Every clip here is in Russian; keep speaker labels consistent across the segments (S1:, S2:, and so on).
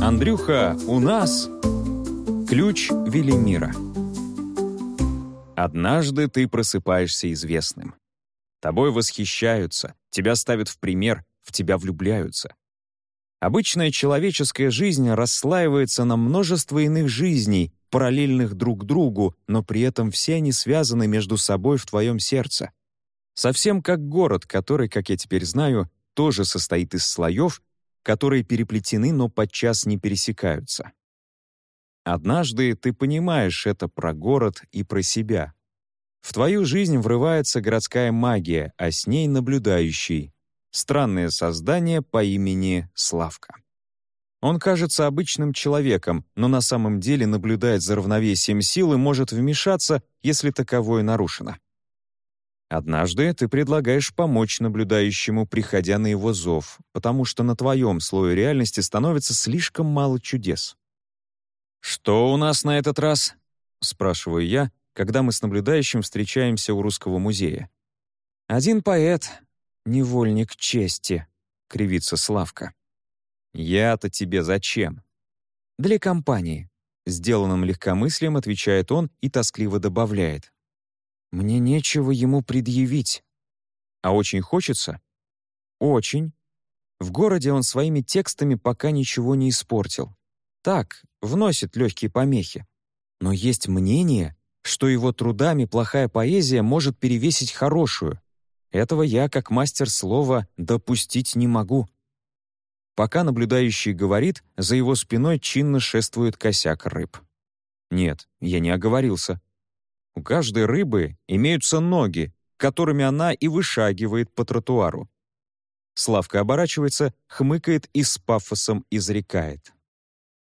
S1: Андрюха, у нас ключ Велимира. Однажды ты просыпаешься известным. Тобой восхищаются, тебя ставят в пример, в тебя влюбляются. Обычная человеческая жизнь расслаивается на множество иных жизней, параллельных друг другу, но при этом все они связаны между собой в твоем сердце. Совсем как город, который, как я теперь знаю, тоже состоит из слоев, которые переплетены, но подчас не пересекаются. Однажды ты понимаешь это про город и про себя. В твою жизнь врывается городская магия, а с ней наблюдающий. Странное создание по имени Славка. Он кажется обычным человеком, но на самом деле наблюдает за равновесием сил и может вмешаться, если таковое нарушено. Однажды ты предлагаешь помочь наблюдающему, приходя на его зов, потому что на твоем слое реальности становится слишком мало чудес. «Что у нас на этот раз?» — спрашиваю я, когда мы с наблюдающим встречаемся у Русского музея. «Один поэт, невольник чести», — кривится Славка. «Я-то тебе зачем?» «Для компании», — сделанным легкомыслием отвечает он и тоскливо добавляет. «Мне нечего ему предъявить. А очень хочется?» «Очень. В городе он своими текстами пока ничего не испортил. Так, вносит легкие помехи. Но есть мнение, что его трудами плохая поэзия может перевесить хорошую. Этого я, как мастер слова, допустить не могу. Пока наблюдающий говорит, за его спиной чинно шествует косяк рыб. Нет, я не оговорился. У каждой рыбы имеются ноги, которыми она и вышагивает по тротуару. Славка оборачивается, хмыкает и с пафосом изрекает.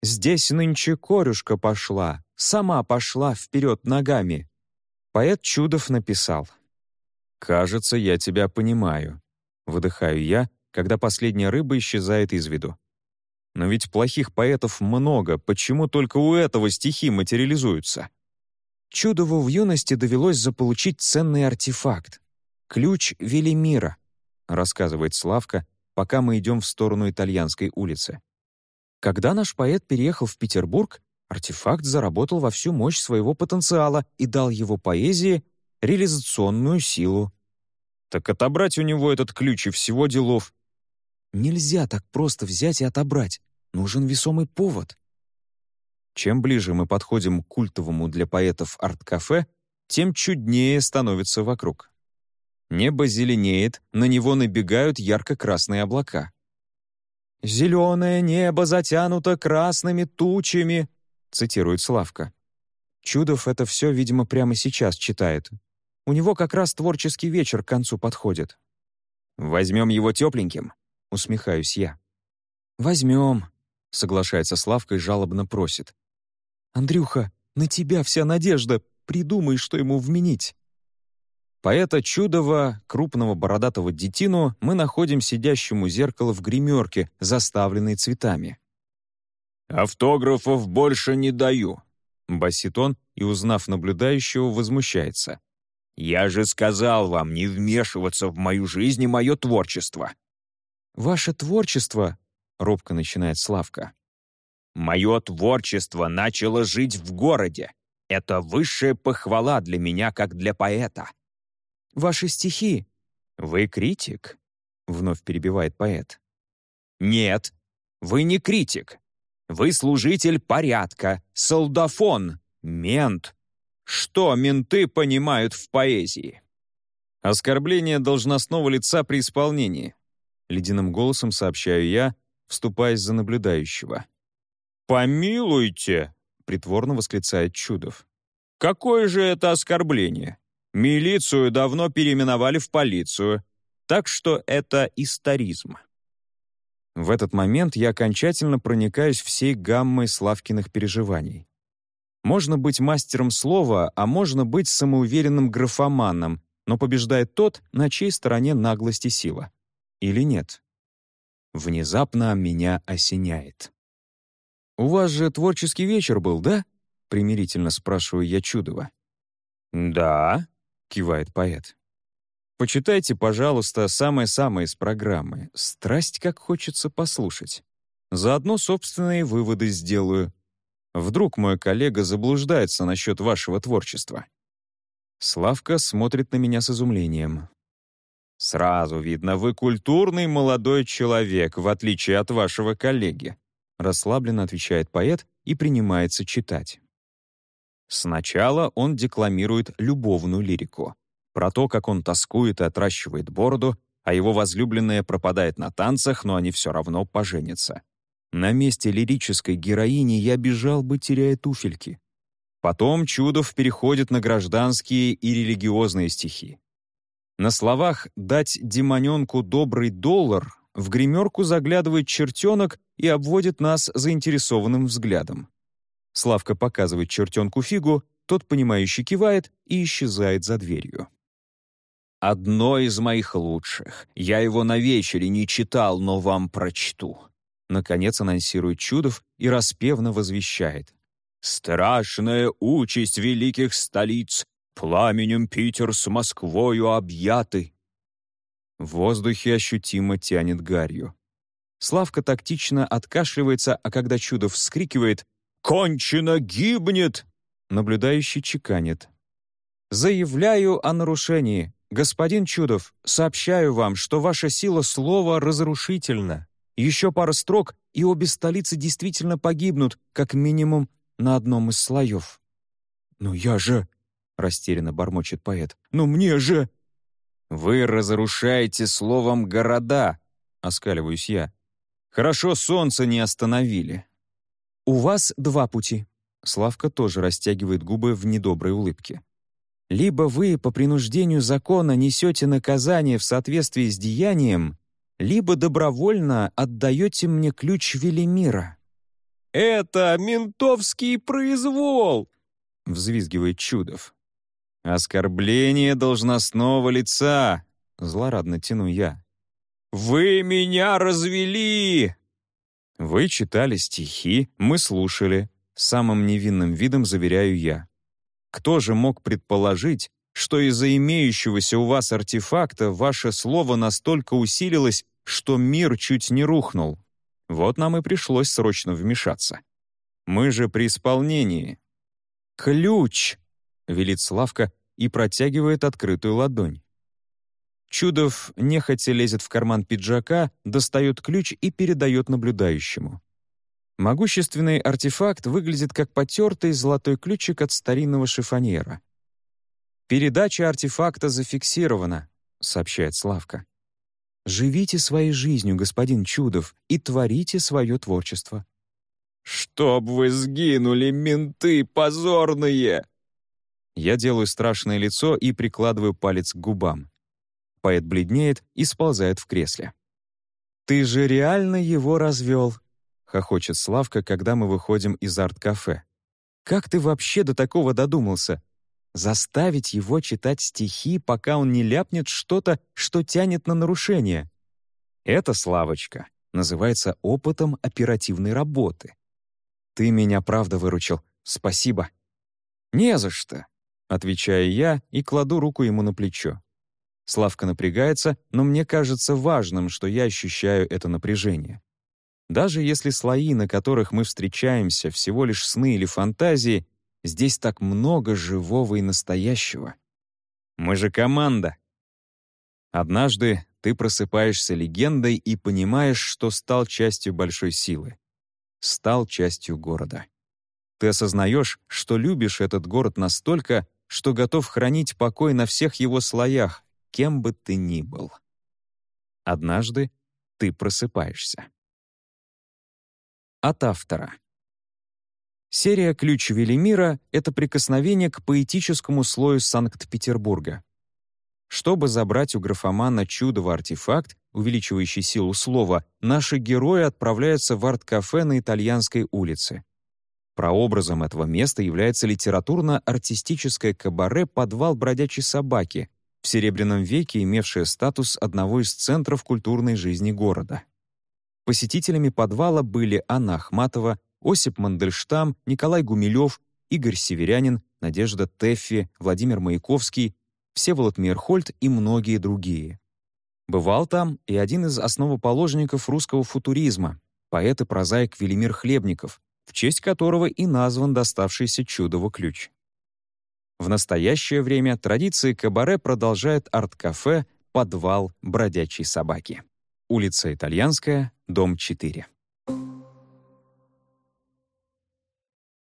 S1: «Здесь нынче корюшка пошла, сама пошла вперед ногами». Поэт Чудов написал. «Кажется, я тебя понимаю», — выдыхаю я, когда последняя рыба исчезает из виду. Но ведь плохих поэтов много, почему только у этого стихи материализуются? Чудову в юности довелось заполучить ценный артефакт — ключ Велимира, рассказывает Славка, пока мы идем в сторону Итальянской улицы. Когда наш поэт переехал в Петербург, артефакт заработал во всю мощь своего потенциала и дал его поэзии реализационную силу. Так отобрать у него этот ключ и всего делов. Нельзя так просто взять и отобрать. Нужен весомый повод. Чем ближе мы подходим к культовому для поэтов арт-кафе, тем чуднее становится вокруг. Небо зеленеет, на него набегают ярко-красные облака. «Зеленое небо затянуто красными тучами», — цитирует Славка. Чудов это все, видимо, прямо сейчас читает. У него как раз творческий вечер к концу подходит. «Возьмем его тепленьким», — усмехаюсь я. «Возьмем», — соглашается Славка и жалобно просит. «Андрюха, на тебя вся надежда, придумай, что ему вменить». Поэта Чудова, крупного бородатого детину, мы находим сидящему у зеркала в гримерке, заставленной цветами.
S2: «Автографов больше не даю», — басит он и, узнав наблюдающего, возмущается. «Я же сказал вам не вмешиваться в мою жизнь и мое творчество.
S1: «Ваше творчество», — робко начинает Славка.
S2: «Мое творчество начало жить в городе. Это высшая похвала для меня, как для поэта».
S1: «Ваши стихи».
S2: «Вы критик?» — вновь перебивает поэт.
S1: «Нет, вы не критик. Вы служитель порядка, солдафон, мент. Что менты понимают в поэзии?» Оскорбление должностного лица при исполнении. — ледяным голосом сообщаю я, вступаясь за наблюдающего.
S2: «Помилуйте!» — притворно восклицает Чудов. «Какое же это оскорбление? Милицию давно переименовали в полицию, так что это историзм».
S1: В этот момент я окончательно проникаюсь всей гаммой Славкиных переживаний. Можно быть мастером слова, а можно быть самоуверенным графоманом, но побеждает тот, на чьей стороне наглость и сила или нет? Внезапно меня осеняет. «У вас же творческий вечер был, да?» — примирительно спрашиваю я Чудова.
S2: «Да», — кивает поэт.
S1: «Почитайте, пожалуйста, самое-самое из программы. Страсть, как хочется послушать». Заодно собственные выводы сделаю. Вдруг мой коллега заблуждается насчет вашего творчества. Славка смотрит на меня с изумлением. «Сразу видно, вы культурный молодой человек, в отличие от вашего коллеги», расслабленно отвечает поэт и принимается читать. Сначала он декламирует любовную лирику. Про то, как он тоскует и отращивает бороду, а его возлюбленная пропадает на танцах, но они все равно поженятся. На месте лирической героини я бежал бы, теряя туфельки. Потом Чудов переходит на гражданские и религиозные стихи. На словах «дать демоненку добрый доллар» в гримерку заглядывает чертенок и обводит нас заинтересованным взглядом. Славка показывает чертенку фигу, тот, понимающий, кивает и исчезает за дверью. «Одно из моих лучших. Я его на вечере не читал, но вам прочту». Наконец анонсирует Чудов и распевно возвещает. «Страшная участь великих столиц Пламенем Питер с Москвою объяты. В воздухе ощутимо тянет гарью. Славка тактично откашливается, а когда чудо вскрикивает «Кончено гибнет!» наблюдающий чеканит. «Заявляю о нарушении. Господин Чудов, сообщаю вам, что ваша сила слова разрушительна. Еще пара строк, и обе столицы действительно погибнут, как минимум на одном из слоев». «Но я же...» — растерянно бормочет поэт. «Но мне же...» «Вы разрушаете словом города», — оскаливаюсь я. «Хорошо солнце не остановили». «У вас два пути». Славка тоже растягивает губы в недоброй улыбке. «Либо вы по принуждению закона несете наказание в соответствии с деянием, либо добровольно отдаете мне ключ Велимира».
S2: «Это ментовский произвол!» — взвизгивает Чудов.
S1: «Оскорбление должностного лица!» — злорадно тяну я.
S2: «Вы меня развели!»
S1: «Вы читали стихи, мы слушали», — самым невинным видом заверяю я. «Кто же мог предположить, что из-за имеющегося у вас артефакта ваше слово настолько усилилось, что мир чуть не рухнул? Вот нам и пришлось срочно вмешаться. Мы же при исполнении». «Ключ!» — велит Славка, и протягивает открытую ладонь. Чудов нехотя лезет в карман пиджака, достает ключ и передает наблюдающему. Могущественный артефакт выглядит как потертый золотой ключик от старинного шифоньера. «Передача артефакта зафиксирована», — сообщает Славка. «Живите своей жизнью, господин Чудов, и творите свое творчество».
S2: «Чтоб вы сгинули, менты позорные!»
S1: Я делаю страшное лицо и прикладываю палец к губам. Поэт бледнеет и сползает в кресле. «Ты же реально его развел!» — хохочет Славка, когда мы выходим из арт-кафе. «Как ты вообще до такого додумался? Заставить его читать стихи, пока он не ляпнет что-то, что тянет на нарушение. Это, Славочка, называется опытом оперативной работы. Ты меня правда выручил. Спасибо. Не за что. Отвечаю я и кладу руку ему на плечо. Славка напрягается, но мне кажется важным, что я ощущаю это напряжение. Даже если слои, на которых мы встречаемся, всего лишь сны или фантазии, здесь так много живого и настоящего. Мы же команда. Однажды ты просыпаешься легендой и понимаешь, что стал частью большой силы. Стал частью города. Ты осознаешь, что любишь этот город настолько, что готов хранить покой на всех его слоях, кем бы ты ни был. Однажды ты просыпаешься. От автора. Серия «Ключ Велимира» — это прикосновение к поэтическому слою Санкт-Петербурга. Чтобы забрать у графомана чудовый артефакт, увеличивающий силу слова, наши герои отправляются в арт-кафе на Итальянской улице. Прообразом этого места является литературно-артистическое кабаре «Подвал бродячей собаки», в Серебряном веке имевшее статус одного из центров культурной жизни города. Посетителями подвала были Анна Ахматова, Осип Мандельштам, Николай Гумилев, Игорь Северянин, Надежда Теффи, Владимир Маяковский, Всеволод Мейерхольд и многие другие. Бывал там и один из основоположников русского футуризма, поэт и прозаик Велимир Хлебников, в честь которого и назван доставшийся чудову ключ. В настоящее время традиции кабаре продолжает арт-кафе «Подвал бродячей собаки». Улица Итальянская, дом 4.